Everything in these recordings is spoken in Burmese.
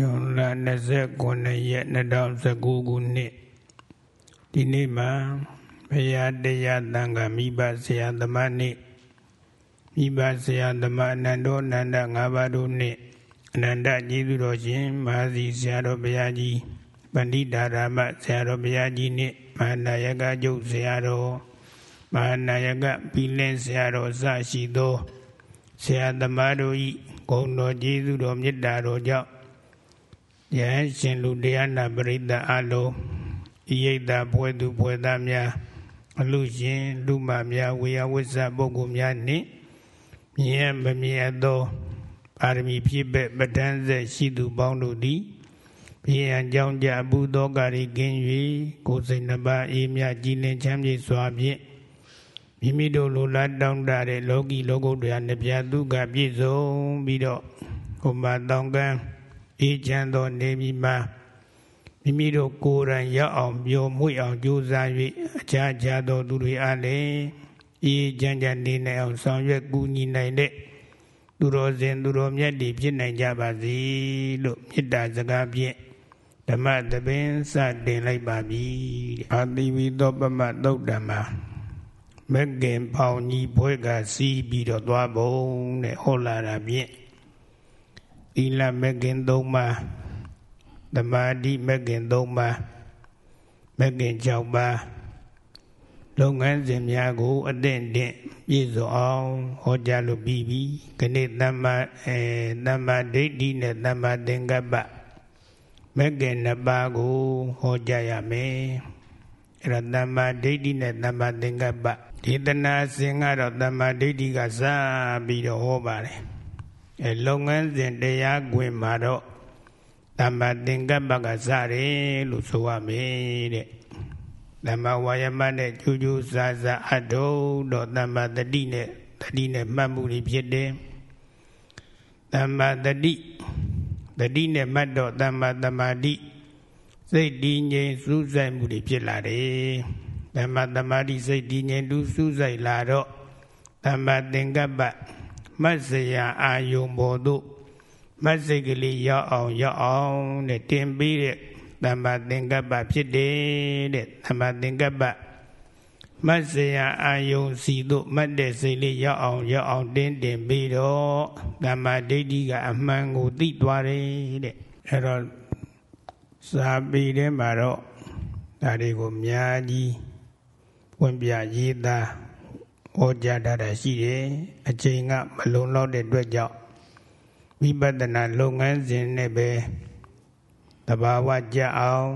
ဂျွန်လ29ရက်2019ခုနှစ်ဒီနေ့မှာဘုရားတရားတန်ခါမိဘဆရာသမားနေ့မိဘဆရာသမားအနန္တောအနန္တ၅ပါးတို့နှင့်အနန္တကျေးဇူးတော်ရှင်မဟာစီဆရာတော်ဘုရားကြီးပဏိတာရမဆရာတော်ဘုရားကြီးနှင့်မဟာနာယကကျုပ်ဆရာတော်မဟာနာယကပြီးလင်းဆရာတော်စရှိသောဆရာသမားတို့၏ဂုဏ်တော်ကျေးဇူးတော်မေတ္တာတော်ကြောင့် ယဟန်ရှင်လူတရားနာပရိသတ်အလုံးဤရိတ်တာဘွယ်သူဘွယ်သားများအလူရှင်လူမများဝေယဝိဇ္ဇပုဂ္ဂိုလ်များနှင့်မြင်မမြင်သောပါရမီဖြစ်ပဲ့ပဋ္ဌာန်းဆက်ရှိသူပေါင်းတို့သည်ဘိယံကြောင့်ကြအဘူးသောကာရီကင်း၍ကိုယ်စိတ်နှပါအေးမြကြည်လင်ချမ်းမြေ့စွာဖြင့်မိမိတို့လိုလားတောင်းတတဲ့လောကီလောကုတ္တရာနှပြဒုက္ခပြည့်စုံပြီးတော့ဟိုမှာတောင်းကမ်း အေးချမ်းသောနေမီမှာမိမိတို့ကိုယ်တိုင်ရောက်အောင်ပျော်မွေ့အောင်ကြိုးစား၍အခြားခြားသောသူတွေအားလည်းအေးချမ်းချမ်းနေနိုင်အောင်ဆောင်ရွက်ကူညီနိုင်တဲ့သူတော်စင်သူတော်မြတ်တွေဖြစ်နိုင်ကြပါစေလို့မေတ္တာစကားဖြင့်ဓမ္မသဘင်စတင်လိုက်ပါပြီအာတိဝိသောပမသုတ်တံမှာမက္ကင်ပေါင်ကြီးဘွဲကစီးပြီးတော့သွားပုံတဲ့ဟောလာတာဖြင့် သီလမက္ကင်၃ပါးသမာဓိမက္ကင်၃ပါးမက္ကင်၆ပါးလုပ်ငန်းစဉ်များကို အသင့်တင့်ပြည့်စုံအောင်ဟောကြားလို့ပြီးပြီခဏသမ္မာအဲသမ္မာဒိဋ္ဌိနဲ့သမ္မာသင်္ကပ္ပမက္ကင်နှစ်ပါးကိုဟောကြားရမယ်အဲ့ဒါသမ္မာဒိဋ္ဌိနဲ့သမ္မာသင်္ကပ္ပဒေသနာစဉ်ကတော့သမ္မာဒိဋ္ဌိကစပြီးတော့ဟောပါတယ် အဲလုပ်ငန်းစဉ်တရားခွင်မှာတော့သမ္မာသင်္ကပ္ပကစတယ်လို့ဆိုရမယ်တဲ့သမ္မာဝါယမနဲ့ကျူးကျူးစားစားအထုတော့သမ္မာတတိနဲ့တတိနဲ့မှတ်မှုတွေဖြစ်တယ်သမ္မာတတိတတိနဲ့မှတ်တော့သမ္မာသမာဓိစိတ်တည်ငြိမ်စူးစိုက်မှုတွေဖြစ်လာတယ်သမ္မာသမာဓိစိတ်တည်ငြိမ်သူစူးစိုက်လာတော့သမ္မာသင်္ကပ္ပ မတ်စရာအာယုံပေါ်သို့မတ်စိတ်ကလေးရောက်အောင်ရောက်အောင်တဲ့တင်ပြီးတဲ့သမ္မာသင်္ကပ္ပဖြစ်တယ်တဲ့သမ္မာသင်္ကပ္ပမတ်စရာအာယုံစီတို့မတ်တဲ့စိတ်လေးရောက်အောင်ရောက်အောင်တင်းတင်ပြီးတော့သမ္မာဒိဋ္ဌိကအမှန်ကိုသိသွားတယ်တဲ့အဲ့တော့စာပေထဲမှာတော့ဒါတွေကိုအများကြီးပွင့်ပြရေးသား ဟောကြားထားတာရှိတယ်အချိန်ကမလုံလောက်တဲ့အတွက်ကြောင့်ဝိပဿနာလုပ်ငန်းစဉ်နဲ့ပဲတဘာဝကြအောင်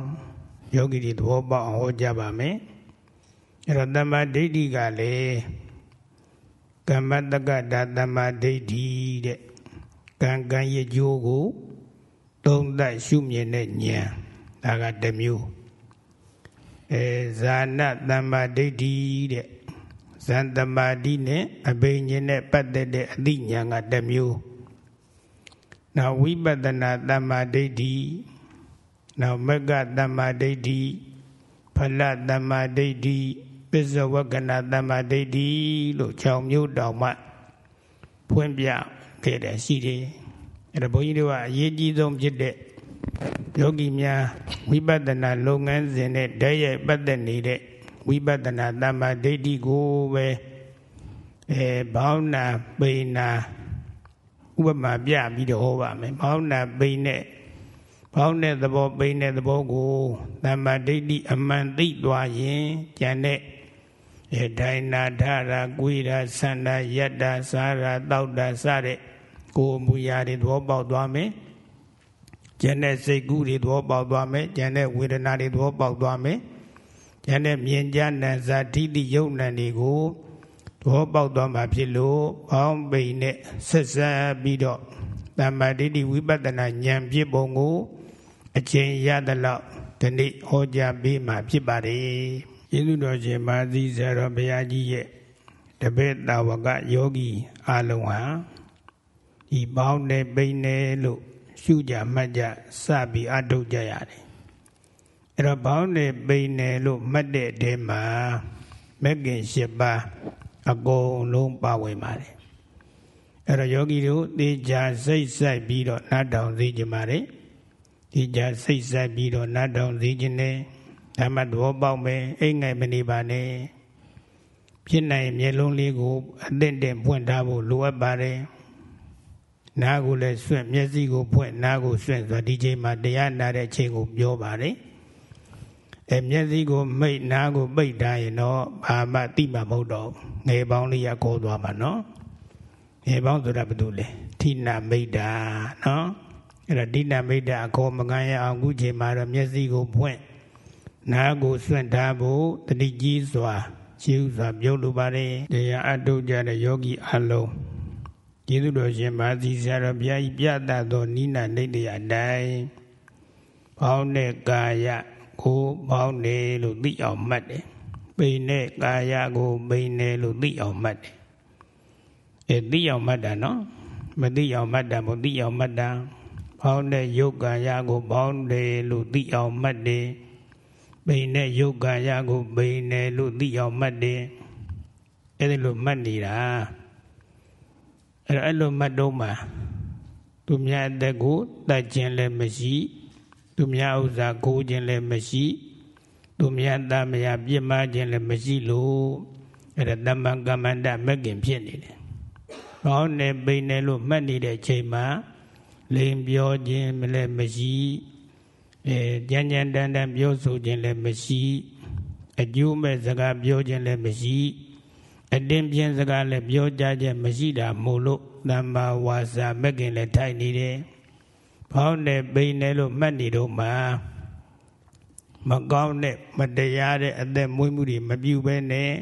ယောဂီတွေသဘောပေါက်အောင်ဟောကြားပါမယ်အဲ့တော့တမ္မာဒိဋ္ဌိကလည်းကမ္မတက္ကတာတမ္မာဒိဋ္ဌိတဲ့ကံကံရကြိုးကိုသုံးသပ်ရှုမြင်တဲ့ဉာဏ်ဒါကတစ်မျိုးအဲဇာနတမ္မာဒိဋ္ဌိတဲ့ ဇန်တမာတိနဲ့အဘိညာဉ်နဲ့ပတ်သက်တဲ့အသိဉာဏ်ကတစ်မျိုးနောက်ဝိပဿနာတမ္မာဒိဋ္ဌိနောက်မက္ကတမ္မာဒိဋ္ဌိဖလတမ္မာဒိဋ္ဌိပစ္စဝကနာတမ္မာဒိဋ္ဌိလို့6မျိုးတောင်မှဖွင့်ပြခဲ့တယ်ရှိတယ်အဲ့ဒါဘုန်းကြီးတို့ကအရေးကြီးဆုံးဖြစ်တဲ့ယောဂီများဝိပဿနာလုပ်ငန်းစဉ်နဲ့တည်းရဲ့ပတ်သက်နေတဲ့ ဝိပဿနာတမ္မာဒိဋ္ဌိကိုပဲအဲဘောင်းနာပိနာဥပမာပြပြီးတော့ဟောပါမယ်ဘောင်းနာပိနဲ့ဘောင်းတဲ့သဘောပိနဲ့သဘောကိုတမ္မာဒိဋ္ဌိအမှန်သိသွားရင်ကျန်တဲ့အဲဒိုင်နာထရာကွေရာဆန္ဒယတ္တာစာရာတောက်တာစတဲ့ကိုယ်မူရာတွေသဘောပေါက်သွားမယ်ကျန်တဲ့စိတ်ကူးတွေသဘောပေါက်သွားမယ်ကျန်တဲ့ဝေဒနာတွေသဘောပေါက်သွားမယ် ကျန်တဲ့မြင်ကြနံဇာတိတိယုံနံတွေကိုသဘောပေါက်သွားမှာဖြစ်လို့ဘောင်းပိန်နဲ့ဆက်ဆက်ပြီးတော့တမ္မာဒိဋ္ဌိဝိပဿနာဉာဏ်ဖြစ်ပုံကိုအချိန်ရသလောက်ဒီနေ့ဟောကြားပေးမှာဖြစ်ပါတယ်ကျေးဇူးတော်ရှင်မာသီဆရာတော်ဘုရားကြီးရဲ့တပည့်တာဝကယောဂီအလုံးဟာဒီပေါင်းနဲ့ပိန်နဲ့လို့ရှုကြမှတ်ကြစပြီးအထုတ်ကြရတယ် အဲ့တော့ဘောင်းနဲ့ပိန်နဲ့လို့မှတ်တဲ့တဲမှာမက်ကင်၈ပါးအကုန်လုံးပါဝင်ပါတယ်အဲ့တော့ယောဂီတို့သေချာစိတ်ဆိုင်ပြီးတော့နားထောင်သိကြပါတယ်ဒီကြစိတ်ဆက်ပြီးတော့နတ်တောင်စီခြင်းနဲ့ဓမ္မသဘောပေါက်မယ်အိမ်ငယ်မနေပါနဲ့ဖြစ်နိုင်မျက်လုံးလေးကိုအသင့်တင်ဖွင့်ထားဖို့လိုအပ်ပါတယ်နားကိုလည်းဆွင့်မျက်စိကိုဖွင့်နားကိုဆွင့်ဆိုဒီချိန်မှာတရားနာတဲ့အချိန်ကိုပြောပါတယ် အဲမျက်စိကိုမိတ်နားကိုပိတ်ထားရင်တော့ဘာမှသိမှာမဟုတ်တော့ငယ်ပေါင်းလေးရကောသွားမှာနော်ငယ်ပေါင်းဆိုတာဘာလို့လဲထိနာမိတ်တာနော်အဲ့ဒါဒိဋ္ဌမိတ်တာအခေါ်မကန်းရအောင်ခုချိန်မှာတော့မျက်စိကိုဖွင့်နားကိုစွန့်ထားဖို့တတိကြီးစွာရှိဥစွာပြုလုပ်ပါတယ်တရားအထုတ်ကြတဲ့ယောဂီအလုံးကျေးဇူးတော်ရှင်မာသီဆရာတော်ဘုရားကြီးပြတတ်သောနိနာနေတရားတိုင်းဘောင်းနဲ့ကာယ ကိုဘောင်းနေလို့သိအောင်မှတ်တယ်ပိန်နဲ့ကာယကိုပိန်နေလို့သိအောင်မှတ်တယ်အဲသိအောင်မှတ်တာနော်မသိအောင်မှတ်တာမသိအောင်မှတ်တာဘောင်းတဲ့ယုတ်ကာယကိုဘောင်းတယ်လို့သိအောင်မှတ်တယ်ပိန်တဲ့ယုတ်ကာယကိုပိန်တယ်လို့သိအောင်မှတ်တယ်အဲ့ဒီလိုမှတ်နေတာအဲ့အဲ့လိုမှတ်တော့မှသူများအသက်ကိုတတ်ခြင်းလည်းမရှိ သူများဥစ္စာကိုခြင်းလည်းမရှိ သူများသားမယားပြစ်မှားခြင်းလည်းမရှိလို့အဲ့ဒါတမ္ပံကမ္မန္တမက်ကင်ဖြစ်နေတယ်။ဘောင်းနဲ့ပိန်နဲ့လို့မှတ်နေတဲ့ချိန်မှာလိန်ပြောခြင်းမလည်းမရှိအဲကြမ်းကြမ်းတမ်းတမ်းပြောဆိုခြင်းလည်းမရှိအကျိုးမဲ့စကားပြောခြင်းလည်းမရှိအတင်းပြင်းစကားလည်းပြောကြခြင်းမရှိတာမို့လို့သမ္မာဝါစာမက်ကင်လည်းထိုက်နေတယ်။ ဘောင်းနဲ့ပိန်နဲ့လို့မှတ်နေတော့မှမကောင်းတဲ့မတရားတဲ့အသက်မွေးမှုတွေမပြုဘဲနဲ့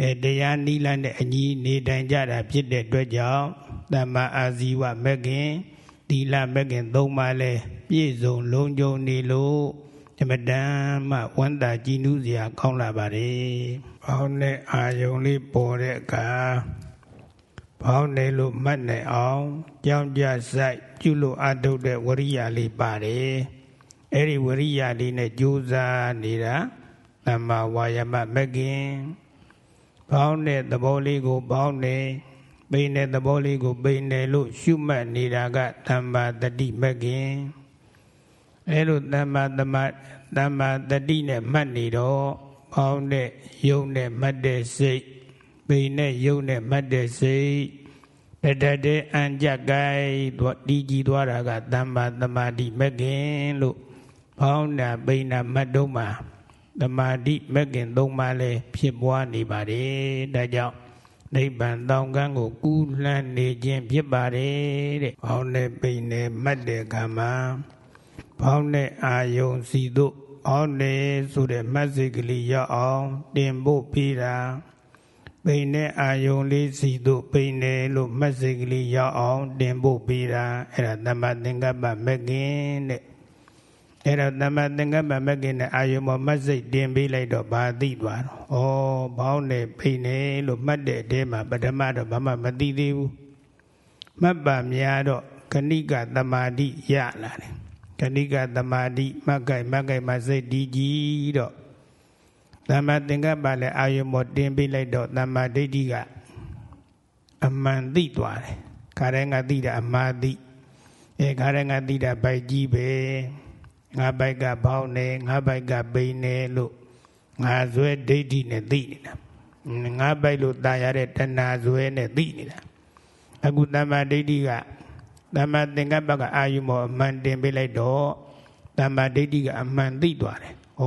အဲတရားနိလန်းတဲ့အညီနေတိုင်ကြတာဖြစ်တဲ့အတွက်ကြောင့်သမ္မာအာဇီဝမက်ကင်သီလမက်ကင်သုံးပါးလဲပြည့်စုံလုံးကျုံနေလို့အမတန်မှဝန္တာကြည်နူးစရာကောင်းလာပါတယ်။ဘောင်းနဲ့အာယုံလေးပေါ်တဲ့အခါ ဘောင်းနေလို့မှတ်နိုင်အောင်ကြောင်းကြဆိုင်ပြုလို့အထုတ်တဲ့ဝရိယလေးပါတယ်။အဲ့ဒီဝရိယလေးနဲ့ကြိုးစားနေတာသမ္မာဝါယမမက်ကင်ဘောင်းတဲ့သဘောလေးကိုဘောင်းနေပိန်တဲ့သဘောလေးကိုပိန်တယ်လို့ရှုမှတ်နေတာကသမ္မာတတိမကင်အဲလိုသမ္မာသမသမ္မာတတိနဲ့မှတ်နေတော့ဘောင်းတဲ့ယုံနဲ့မှတ်တဲ့စိတ် ပိန်နဲ့ယုံနဲ့မှတ်တဲ့စိတ်တတတဲ့အံကြကိုင်းတော့တီးကြည့်သွားတာကသမ္မာသမာဓိမကင်လို့ဘောင်းတာပိန်တာမှတ်တော့မှာသမာဓိမကင်သုံးပါးလဲဖြစ်ပွားနေပါတယ်ဒါကြောင့်နိဗ္ဗာန်တောင်ကန်းကိုကူးလှမ်းနေခြင်းဖြစ်ပါတယ်တဲ့ဘောင်းနဲ့ပိန်နဲ့မှတ်တဲ့ကံမှာဘောင်းနဲ့အာယုံစီတို့အောင်းနေဆိုတဲ့မှတ်စိတ်ကလေးရောက်အောင်တင်ဖို့ပြီးတာ ပိန်နဲ့အာယုံလေးစီတို့ပိန်တယ်လို့မှတ်စိတ်ကလေးရောက်အောင်တင်ဖို့ပြီးတာအဲ့ဒါသမ္မာသင်္ကပ္ပမကင်တဲ့အဲ့တော့သမ္မာသင်္ကပ္ပမကင်နဲ့အာယုံမမတ်စိတ်တင်ပေးလိုက်တော့ဘာသိသွားတော့ဩဘောင်းနဲ့ဖိနေလို့မှတ်တဲ့အထဲမှာပထမတော့ဘာမှမသိသေးဘူးမှတ်ပါများတော့ခဏိကသမာဓိရလာတယ်ခဏိကသမာဓိမက္ကိုင်မက္ကိုင်မစိတ်ဒီကြီးတော့ သမ္မာသင်္ကပ္ပလည်းအာယုံပေါ်တင်ပေးလိုက်တော့သမ္မာဒိဋ္ဌိကအမှန်သိသွားတယ်ခါတိုင်းကသိတာအမှားသိအဲခါတိုင်းကသိတာဘိုက်ကြီးပဲငါဘိုက်ကဘောင်းနေငါဘိုက်ကပိန်နေလို့ငါဇွဲဒိဋ္ဌိနဲ့သိနေတာငါဘိုက်လို့တာရတဲ့တဏှာဇွဲနဲ့သိနေတာအခုသမ္မာဒိဋ္ဌိကသမ္မာသင်္ကပ္ပကအာယုမောအမှန်တင်ပေးလိုက်တော့သမ္မာဒိဋ္ဌိကအမှန်သိသွားတယ် ဩ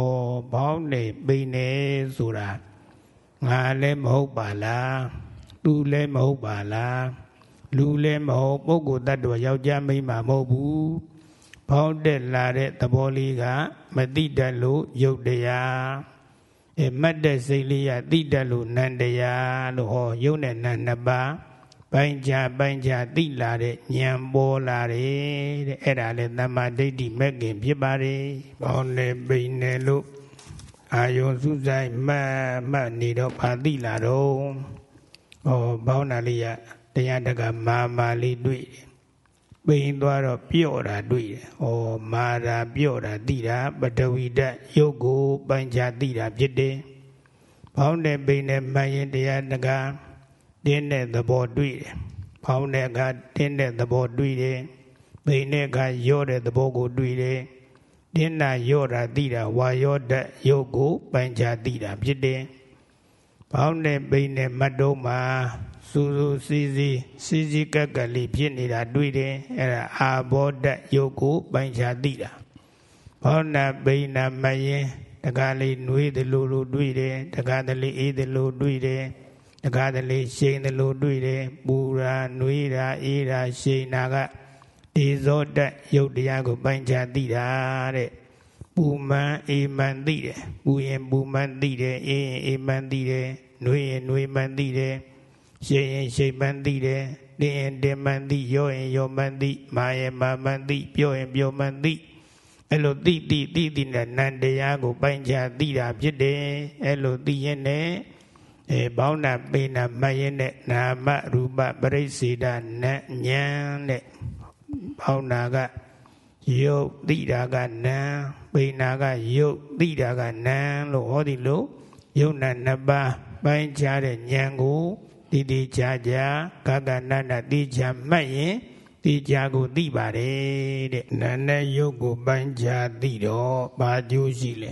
ဘောင်းနေပိန်နေဆိုတာငါလည်းမဟုတ်ပါလား။သူလည်းမဟုတ်ပါလား။လူလည်းမဟုတ်ပုဂ္ဂိုလ်တ attva ယောက်ျားမိန်းမမဟုတ်ဘူး။ဖောင်းတက်လာတဲ့သဘောလေးကမတိတတ်လို့ယုတ်တရားအဲမတ်တဲ့စိတ်လေးရတိတတ်လို့နန္တရားလို့ဟောယုတ်နဲ့နန္နှစ်ပါး ပိုင်းခြားပိုင်းခြားသိလာတဲ့ဉာဏ်ပေါ်လာတယ်တဲ့အဲ့ဒါလေသမ္မာဒိဋ္ဌိမဲ့ခင်ဖြစ်ပါတယ်ဘောင်းနဲ့ပိန်နဲ့လို့အာယုံစုဆိုင်မှတ်မှတ်နေတော့ဘာသိလာတော့ဟောဘောင်းနာလေးရတရားတကမာမာလေးတွေ့တယ်ပိန်သွားတော့ပြော့တာတွေ့တယ်။ဩမာတာပြော့တာသိတာပတဝီဓာတ်ရုပ်ကိုပိုင်းခြားသိတာဖြစ်တယ်။ဘောင်းတဲ့ပိန်နဲ့မှန်ရင်တရားတကား တင်းတဲ့သဘောတွေ့တယ်။ဘောင်းတဲ့ကတင်းတဲ့သဘောတွေ့တယ်။ပပိန်တဲ့အခါရော့တဲ့သဘောကိုတွေ့တယ်တင်းနာရော့တာသိတာဝါရော့တဲ့ရုပ်ကိုပိုင်ခြားသိတာဖြစ်တယ်ဘောင်းနဲ့ပိန်နဲ့မတ်တုံးမှာစူစူစီစီစီစီကက်ကက်လေးဖြစ်နေတာတွေ့တယ်အဲ့ဒါအာဘောဓရုပ်ကိုပိုင်ခြားသိတာဘောင်းနာပိန်နာမရင်တကားလေးနှွေးတယ်လို့လို့တွေ့တယ်တကားတလေးအေးတယ်လို့တွေ့တယ် တကားတလေးရှိန်တယ်လို့တွေ့တယ်ပူရာနှွေးတာအေးတာရှိန်တာကဒီဇောတရုပ်တရားကိုပိုင်ခြားသိတာတဲ့ပူမှန်အေးမှန်သိတယ်ပူရင်ပူမှန်သိတယ်အေးရင်အေးမှန်သိတယ်နှွေးရင်နှွေးမှန်သိတယ်ရှိန်ရင်ရှိန်မှန်သိတယ်တင်းရင်တင်းမှန်သိရောရင်ရောမှန်သိမာရင်မာမှန်သိပြောရင်ပြောမှန်သိအဲ့လိုသိသိသိသိနဲ့နန္တရားကိုပိုင်ခြားသိတာဖြစ်တယ်အဲ့လိုသိရင်နဲ့ အဲဘောင်းနာပိနာမရင်နဲ့နာမရူပပရိစေဒနဉာဏ်နဲ့ဘောင်းနာကယုတ်သိတာကနာပိနာကယုတ်သိတာကနာလို့ဟောဒီလို့ယုတ်နာနှစ်ပါးပိုင်းခြားတဲ့ဉာဏ်ကိုတိတိကျကျကကနန္ဒတိချာမှတ်ရင်တိကျကိုသိပါတယ်တဲ့နာနဲ့ယုတ်ကိုပိုင်းခြားသိတော့ဘာကျိုးရှိလဲ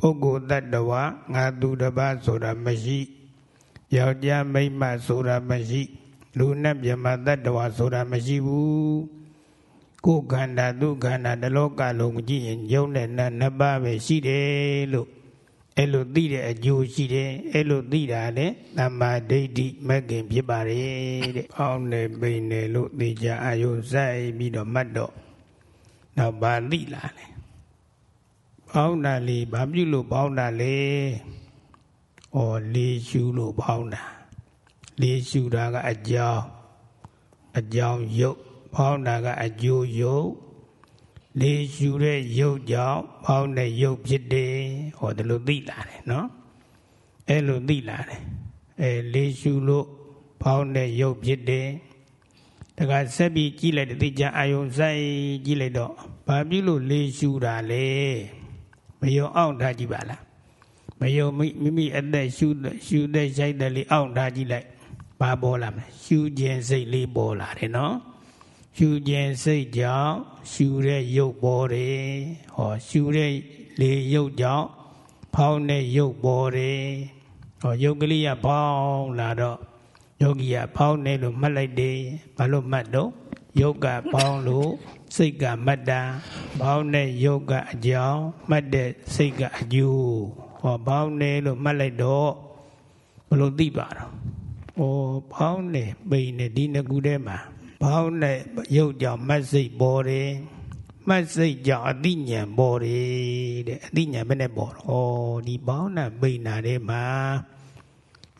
ပုဂ္ဂိုလ်တ attva ငါသူတစ်ပါးဆိုတာမရှိယောက်ျားမိန်းမဆိုတာမရှိလူနဲ့မြမတ attva ဆိုတာမရှိဘူးကိုယ်ခန္ဓာသူခန္ဓာတလောကလုံးကြည့်ရင်ယုံနဲ့နာနှစ်ပါးပဲရှိတယ်လို့အဲ့လိုသိတဲ့အကျိုးရှိတယ်အဲ့လိုသိတာလေသမ္မာဒိဋ္ဌိမဂ္ဂင်ဖြစ်ပါတယ်တဲ့အောင်းနေပိန်နေလို့သိကြအာယုစိုက်ပြီးတော့မှတ်တော့နောက်ပါသိလာတယ် ပေါင်းတာလေဘာပြုလို့ပေါင်းတာလေဩလေးရှုလို့ပေါင်းတာလေးရှုတာကအကြောင်းအကြောင်းယုတ်ပေါင်းတာကအကျိုးယုတ်လေးရှုတဲ့ယုတ်ကြောင့်ပေါင်းတဲ့ယုတ်ဖြစ်တယ်ဟောဒီလိုသိလာတယ်နော်အဲ့လိုသိလာတယ်အဲလေးရှုလို့ပေါင်းတဲ့ယုတ်ဖြစ်တယ်တခါဆက်ပြီးကြည့်လိုက်တဲ့သိကြအာယုံဆိုင်ကြည့်လိုက်တော့ဘာဖြစ်လို့လေးရှုတာလဲ မယုံအောင်ထားကြည့်ပါလားမယုံမိမိအသက်ရှုရှုတဲ့ရှိုက်တဲ့လေးအောင်ထားကြည့်လိုက်ဘာပေါ်လာမလဲရှုခြင်းစိတ်လေးပေါ်လာတယ်နော်ရှူခြင်းစိတ်ကြောင့်ရှူတဲ့ရုပ်ပေါ်တယ်ဟောရှူတဲ့လေရုပ်ကြောင့်ဖောင်းတဲ့ရုပ်ပေါ်တယ်ဟောရုပ်ကလေးကဖောင်းလာတော့ယောဂီကဖောင်းနေလို့မှတ်လိုက်တယ်ဘာလို့မှတ်တော့ ယုတ်ကဖောင်းလို့စိတ်ကမှတ်တာဖောင်းတဲ့ယုတ်ကအကြောင်းမှတ်တဲ့စိတ်ကအကျိုးဟောဖောင်းနေလို့မှတ်လိုက်တော့ဘလို့သိပါတော့ဩဖောင်းနေပိန်နေဒီနှစ်ခုထဲမှာဘောင်းနဲ့ရုပ်ကြောင့်မတ်စိတ်ပေါ်တယ်မတ်စိတ်ကြောင့်အတိညာပေါ်တယ်တဲ့အတိညာဘယ်နဲ့ပေါ်တော့ဩဒီဘောင်းနဲ့ပိန်နာထဲမှာ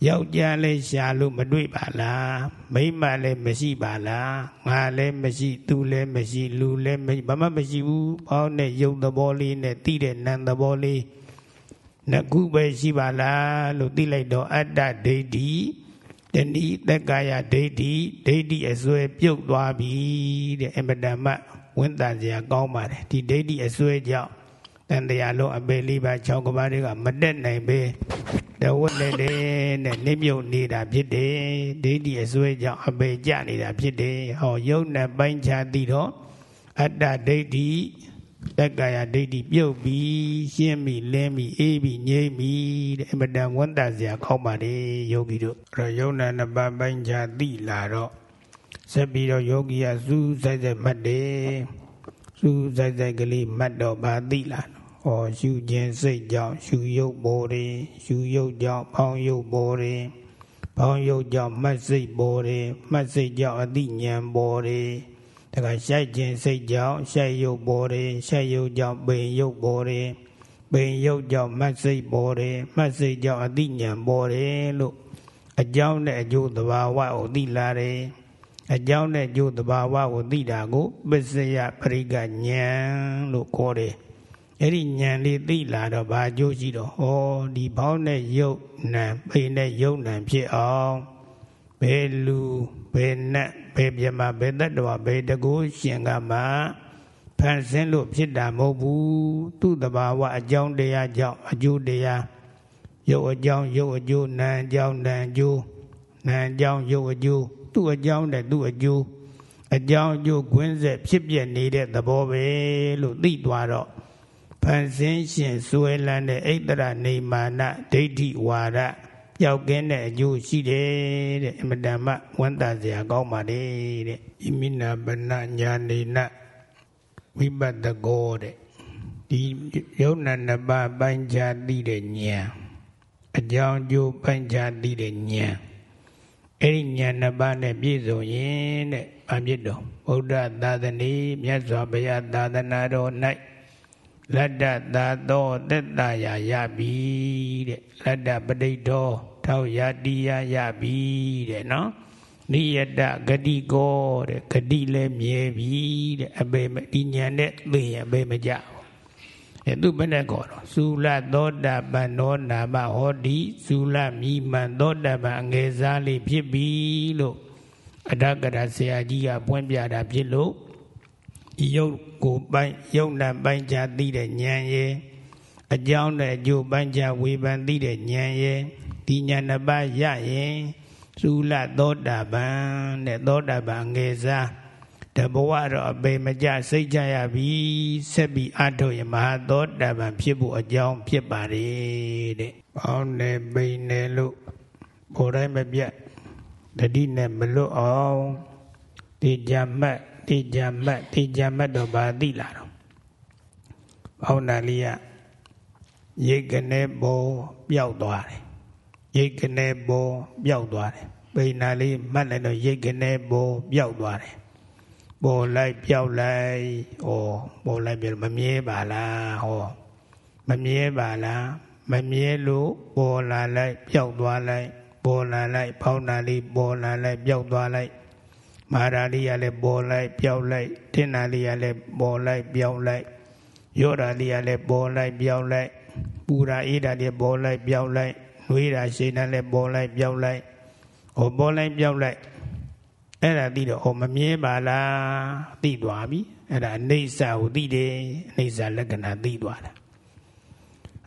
ယောက်ျားလည်းရှာလို့မတွေ့ပါလားမိန်းမလည်းမရှိပါလားငါလည်းမရှိသူလည်းမရှိလူလည်းမရှိဘာမှမရှိဘူးဘောင်းနဲ့ရုပ်သဘောလေးနဲ့တိတဲ့နံသဘောလေးနှစ်ခုပဲရှိပါလားလို့သိလိုက်တော့အတ္တဒိဋ္ဌိတဏိတက္ကာယဒိဋ္ဌိဒိဋ္ဌိအစွဲပြုတ်သွားပြီတဲ့အမတမဝန်တန်စရာကောင်းပါတယ်ဒီဒိဋ္ဌိအစွဲကြောင့် တန်တရားလုံးအပေလေးပါ6ကဘာတွေကမတက်နိုင်ပဲတဝက်နဲ့နဲ့နှိမ့်မြုပ်နေတာဖြစ်တယ်ဒိဋ္ဌိအစွဲကြောင့်အပေကျနေတာဖြစ်တယ်ဟောယုံနဲ့ပိုင်းခြားသိတော့အတ္တဒိဋ္ဌိတက္ကာယဒိဋ္ဌိပြုတ်ပြီးရှင်းပြီးလင်းပြီးအေးပြီးငြိမ့်ပြီးတဲ့အမတန်ဝန်တစရာခေါက်ပါတယ်ယောဂီတို့အဲ့တော့ယုံနာနှစ်ပါးပိုင်းခြားသိလာတော့ဆက်ပြီးတော့ယောဂီကစူးစိုက်စိုက်မှတ်တယ်စူးစိုက်စိုက်ကလေးမှတ်တော့ဗာသိလာ ဟောရှုခြင်းစိတ်ကြောင့်ရှုယုတ်ပေါ်တယ်ရှုယုတ်ကြောင့်ဖောင်းယုတ်ပေါ်တယ်ဖောင်းယုတ်ကြောင့်မှတ်စိတ်ပေါ်တယ်မှတ်စိတ်ကြောင့်အတိညာပေါ်တယ်တခါရှိုက်ခြင်းစိတ်ကြောင့်ရှိုက်ရုပ်ပေါ်တယ်ရှိုက်ရုပ်ကြောင့်ပိန်ရုပ်ပေါ်တယ်ပိန်ရုပ်ကြောင့်မှတ်စိတ်ပေါ်တယ်မှတ်စိတ်ကြောင့်အတိညာပေါ်တယ်လို့အကြောင်းနဲ့အကျိုးသဘာဝကိုသိလာတယ်အကြောင်းနဲ့အကျိုးသဘာဝကိုသိတာကိုပစ္စယပရိကဉာဏ်လို့ခေါ်တယ် အဲ့ဒီဉာဏ်လေးသိလာတော့ဘာအကျိုးရှိတော့ဟောဒီဘောင်းနဲ့ယုတ်နံပိန်နဲ့ယုတ်နံဖြစ်အောင်ဘယ်လူဘယ်နတ်ဘယ်ပြမဘယ်တတ္တဝဘယ်တကူရှင်ကမှဖန်ဆင်းလို့ဖြစ်တာမဟုတ်ဘူးသူ့တဘာဝအကြောင်းတရားကြောင့်အကျိုးတရားရုပ်အကြောင်းရုပ်အကျိုးနာအကြောင်းနာအကျိုးနာအကြောင်းရုပ်အကျိုးသူ့အကြောင်းနဲ့သူ့အကျိုးအကြောင်းအကျိုးကွင်းဆက်ဖြစ်ပြနေတဲ့သဘောပဲလို့သိသွားတော့ ဖန်ဆင်းရှင်စွဲလန်းတဲ့ဣတ္တရနေမာနဒိဋ္ဌိဝါဒပျောက်ကင်းတဲ့အကျိုးရှိတယ်တဲ့အမတန်မှဝမ်းသာစရာကောင်းပါတယ်တဲ့ဣမိနာပနညာနေနဝိပတ္တကောတဲ့ဒီယုံနာနှစ်ပါးပိုင်းခြားသိတဲ့ဉာဏ်အကြောင်းကျိုးပိုင်းခြားသိတဲ့ဉာဏ်အဲ့ဒီဉာဏ်နှစ်ပါးနဲ့ပြည့်စုံရင်တဲ့ဘာဖြစ်တော့ဗုဒ္ဓသာသနေမြတ်စွာဘုရားသာသနာတော်၌ လတ္တသာသောသက်တာယာရပြီတဲ့လတ္တပဋိဒောထောက်ရတိယရပြီတဲ့နော်နိယတဂတိကောတဲ့ဂတိလည်းမြဲပြီတဲ့အပေဒီညာနဲ့သိရင်အပေမကြဘူးအဲသူဘယ်နဲ့ကောတော့သုလသောတာပန်သောနာမဟောတိသုလမိမန်သောတာပန်အငယ်စားလေးဖြစ်ပြီလို့အဒကရာဆရာကြီးကပွင့်ပြတာဖြစ်လို့ ရုပ်ကိုပိုင်းရုပ်နာပိုင်းခြားသိတဲ့ဉာဏ်ရဲ့အကြောင်းနဲ့အကျိုးပိုင်းခြားဝေဖန်သိတဲ့ဉာဏ်ရဲ့ဒီဉာဏ်နှစ်ပါးရရင်သုလသောတာပန်တဲ့သောတာပန်ငယ်စားတဘဝတော့အပေမကြစိတ်ကြရပြီဆက်ပြီးအထုတ်ရမဟာသောတာပန်ဖြစ်ဖို့အကြောင်းဖြစ်ပါတယ်တဲ့။ပေါင်းနေပိနေလို့ဘိုးတိုင်းမပြတ်တတိနဲ့မလွတ်အောင်ဒီကြမတ် ဒီကြမတ်ဒီကြမတ်တော့ဗာသိလာတော့။ပေါင်းနာလေးကရိတ်ကနေပေါ်ပျောက်သွားတယ်။ရိတ်ကနေပေါ်ပျောက်သွားတယ်။ပိနာလေးမှတ်လိုက်တော့ရိတ်ကနေပေါ်ပျောက်သွားတယ်ပေါ်လိုက်ပြောက်လိုက်ဩပေါ်လိုက်ပြောမမြဲပါလားဟောမမြဲပါလားမမြဲလို့ပေါ်လာလိုက်ပြောက်သွားလိုက်ပေါ်လာလိုက်ဖောင်းတာလေးပေါ်လာလိုက်ပြောက်သွားလိုက် မာရာလေးကလည်းပေါ်လိုက်ပြောက်လိုက်တင်းနာလေးကလည်းပေါ်လိုက်ပြောက်လိုက်ရောတာလေးကလည်းပေါ်လိုက်ပြောက်လိုက်ပူရာအေးတာလေးပေါ်လိုက်ပြောက်လိုက်နှွေးတာရှိနေတာလည်းပေါ်လိုက်ပြောက်လိုက်ဟောပေါ်လိုက်ပြောက်လိုက်အဲ့ဒါသိတော့ဩမမြဲပါလားသိသွားပြီအဲ့ဒါအိဋ္ဌာကိုသိတယ်အိဋ္ဌာလက္ခဏာသိသွားတာ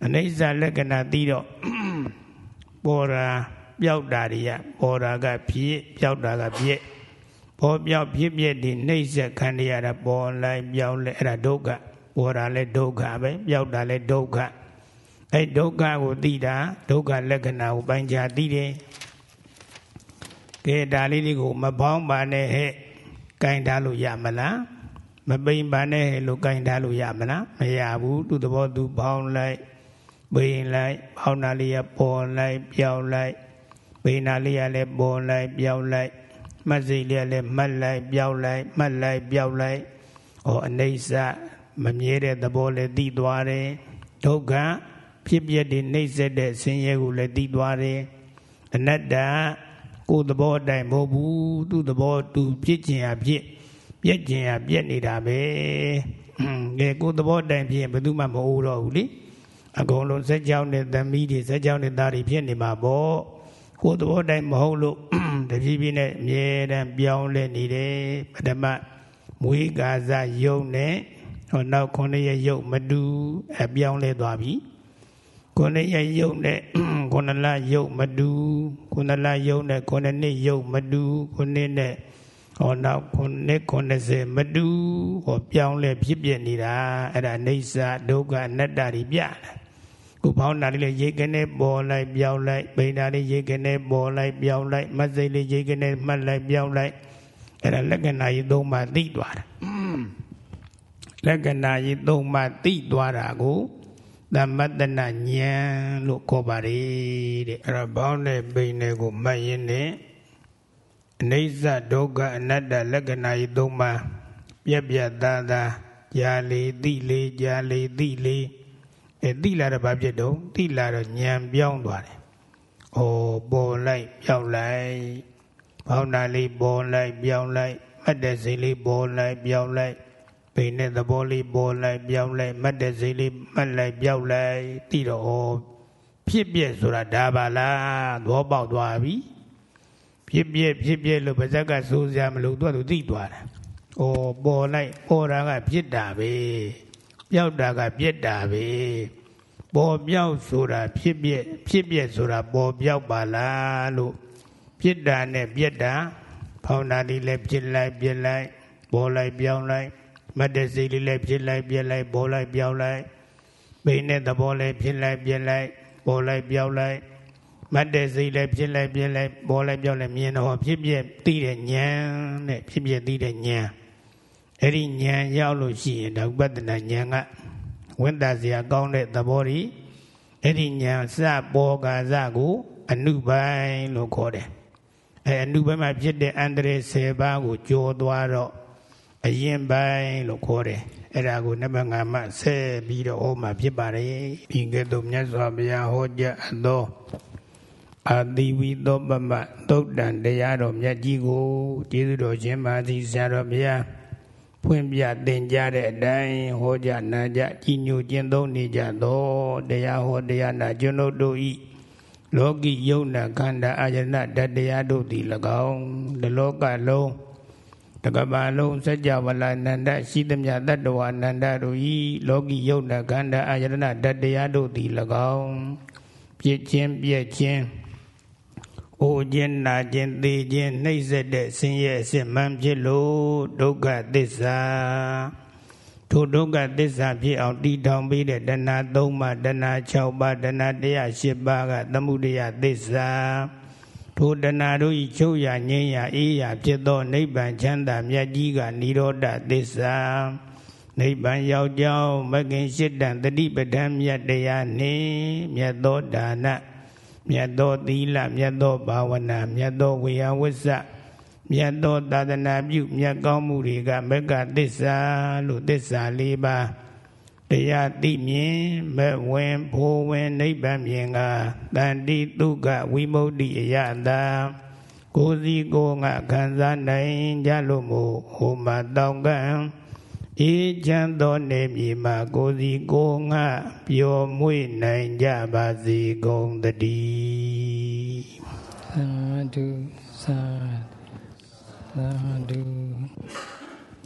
အိဋ္ဌာလက္ခဏာသိတော့ပေါ်တာပျောက်တာတွေကပေါ်တာကဖြစ်ပျောက်တာကဖြစ် ပေါ်ပျောက်ဖြစ်ဖြစ်ဒီနှိမ့်ဆက်ခံရတာပေါ်လိုက်ပျောက်လဲအဲ့ဒါဒုက္ခပေါ်တာလဲဒုက္ခပဲပျောက်တာလဲဒုက္ခအဲ့ဒုက္ခကိုသိတာဒုက္ခလက္ခဏာကိုပိုင်းခြားသိတယ်ကဲဒါလေးလေးကိုမပေါင်းပါနဲ့ဟဲ့ကင်ထားလို့ရမလားမပိန်ပါနဲ့ဟဲ့လို့ကင်ထားလို့ရမလားမရဘူးသူ့သဘောသူပေါင်းလိုက်ပိန်လိုက်ပေါင်းတာလေးရပေါ်လိုက်ပြောင်းလိုက်ပိန်တာလေးရလည်းပေါ်လိုက်ပြောင်းလိုက် မှတ်စိတ်လေးလည်းမှတ်လိုက်ပြောင်းလိုက်မှတ်လိုက်ပြောင်းလိုက်ဩအနေဆမမြဲတဲ့သဘောလည်းသိသွားတယ်ဒုက္ခဖြစ်ပြတဲ့နှိမ့်ဆက်တဲ့ဆင်းရဲကိုလည်းသိသွားတယ်အနတ္တကိုယ်သဘောအတိုင်းမဟုတ်ဘူးသူ့သဘောသူဖြစ်ခြင်းအဖြစ်ပြက်ခြင်းအပြက်နေတာပဲကဲကိုယ်သဘောအတိုင်းဖြစ်ရင်ဘယ်သူမှမအိုးတော့ဘူးလေအကုန်လုံးစက်ကြောင်းနဲ့သမီးတွေစက်ကြောင်းနဲ့သားတွေဖြစ်နေမှာပေါ့ ကိုယ်သဘောတိုင်းမဟုတ်လို့တဖြည်းဖြည်းနဲ့အမြဲတမ်းပြောင်းလဲနေတယ်ပထမမွေးကာဇယုံနဲ့ဟောနောက်ခုနှစ်ရယုံမတူအပြောင်းလဲသွားပြီခုနှစ်ရယုတ်နဲ့ခုနှစ်လယုတ်မတူခုနှစ်လယုတ်နဲ့ခုနှစ်နှစ်ယုတ်မတူခုနှစ်နဲ့ဟောနောက်ခုနှစ်90မတူဟောပြောင်းလဲဖြစ်ပြနေတာအဲ့ဒါအိဋ္ဌဒုက္ခအနတ္တတွေပြတယ် ခုပေါင်းတာလေးရေကနေပေါ်လိုက်ပြောင်းလိုက်ပိန်တာလေးရေကနေပေါ်လိုက်ပြောင်းလိုက်မစိတ်လေးရေကနေမှတ်လိုက်ပြောင်းလိုက်အဲ့ဒါလက္ခဏာကြီးသုံးပါသိသွားတယ်လက္ခဏာကြီးသုံးပါသိသွားတာကိုသမတနာဉာဏ်လို့ခေါ်ပါတယ်တဲ့အဲ့ဒါဘောင်းနဲ့ပိန်နဲ့ကိုမှတ်ရင်းနဲ့အနိစ္စဒုက္ခအနတ္တလက္ခဏာဤသုံးပါးပြက်ပြက်သားသားကြာလေသိလေကြာလေသိလေ အဲသိလာတော့ဘာဖြစ်တော့သိလာတော့ဉာဏ်ပြောင်းသွားတယ်။ဩပေါ်လိုက်ပြောင်းလိုက်ဘောင်းနာလေးပေါ်လိုက်ပြောင်းလိုက်မှတ်တဲ့စိတ်လေးပေါ်လိုက်ပြောင်းလိုက်ပိန်တဲ့သဘောလေးပေါ်လိုက်ပြောင်းလိုက်မှတ်တဲ့စိတ်လေးမှတ်လိုက်ပြောင်းလိုက်သိတော့ဖြစ်ပြက်ဆိုတာဒါပါလားသဘောပေါက်သွားပြီဖြစ်ပြက်ဖြစ်ပြက်လို့ပါဇက်ကစိုးစရာမလိုသူကသူသိသွားတာ။ဩပေါ်လိုက်ပေါ်တာကဖြစ်တာပဲ ပျောက်တာကပြက်တာပဲပေါ်ပြောက်ဆိုတာဖြစ်ပြက်ဖြစ်ပြက်ဆိုတာပေါ်ပြောက်ပါလားလို့ဖြစ်တာနဲ့ပြက်တာဖောင်းတာဒီလည်းဖြစ်လိုက်ပြစ်လိုက်ပေါ်လိုက်ပြောင်းလိုက်မတ်တဲ့စိတ်လေးလည်းဖြစ်လိုက်ပြစ်လိုက်ပေါ်လိုက်ပြောင်းလိုက်ပိန်တဲ့သဘောလည်းဖြစ်လိုက်ပြစ်လိုက်ပေါ်လိုက်ပြောင်းလိုက်မတ်တဲ့စိတ်လည်းဖြစ်လိုက်ပြစ်လိုက်ပေါ်လိုက်ပြောင်းလိုက်မြင်တော့ဖြစ်ပြသိတဲ့ဉာဏ်နဲ့ဖြစ်ပြသိတဲ့ဉာဏ် အဲ့ဒီဉာဏ်ရောက်လို့ရှိရင်ဒါဥပဒနာဉာဏ်ကဝန်တာစရာကောင်းတဲ့သဘောတွေအဲ့ဒီဉာဏ်စပေါ်ကာစကို အနုပိုင်းလို့ခေါ်တယ်အဲအနုပိုင်းမှာဖြစ်တဲ့အန္တရာယ်10ပါးကိုကြောသွားတော့အရင်ပိုင်းလို့ခေါ်တယ်အဲ့ဒါကိုနမငါမဆက်ပြီးတော့ဟောမှာဖြစ်ပါတယ်ဒီကဲ့သို့မြတ်စွာဘုရားဟောကြားအပ်သောအာတိဝိသောပမသုတ်တန်တရားတော်မြတ်ကြီးကိုကျေးဇူးတော်ရှင်ပါသည်ဆရာတော်ဘုရား ဖွင့်ပြသင်ကြားတဲ့အတိုင်းဟောကြားနာကြကြီးညိုကျင့်သုံးနေကြသောတရားဟောတရားနာကျွန်ုပ်တို့ဤလောကီယုံနာခန္ဓာအာယနာတတရားတို့သည်၎င်းဒီလောကလုံးတကဘာလုံးစัจ java လာနန္ဒရှိသမျှတတ္တဝါနန္ဒတို့ဤလောကီယုံနာခန္ဓာအာယနာတတရားတို့သည်၎င်းပြည့်ချင်းပြည့်ချင်းအို ခြင်းနာခြင်းသိခြင်းနှိမ့်ဆက်တဲ့ဆင်းရဲအစစ်မှန်ဖြစ်လို့ဒုက္ခသစ္စာထိုဒုက္ခသစ္စာဖြစ်အောင်တည်ထောင်ပြီးတဲ့တဏှာ၃ပါးတဏှာ၆ပါးတဏှာ108ပါးကသမှုတရားသစ္စာထိုတဏှာတို့ဤချုပ်ရငြိမ်းရအေးရဖြစ်သောနိဗ္ဗာန်ချမ်းသာမြတ်ကြီးကនិရောဓသစ္စာနိဗ္ဗာန်ရောက်ကြောင်းမဂ္ဂင်ရှိတံတတိပဒံမြတ်တရားနှင့်မြတ်သောဒါန မြတ်သောသီလမြတ်သောဘာဝနာမြတ်သောဝေယဝိစ္စမြတ်သောသာသနာပြုမြတ်ကောင်းမှုတွေကမက္ကသစ္စာလို့သစ္စာ၄ပါးတရားသိမြင်မဲ့ဝင်ဖိုးဝင်နိဗ္ဗာန်မြင်ကတန်တိဒုက္ခဝိမု ക്തി အယတာကိုယ်စီကိုယ်ငါခံစားနိုင်ကြလို့မို့ဟိုမှာတောင်းကံ အေးချမ်းသောနေမြေမှာကိုယ်စီကိုယ်ငါပျော်မွေ့နိုင်ကြပါစေကုန်တည်းသာဓုသာသာဓု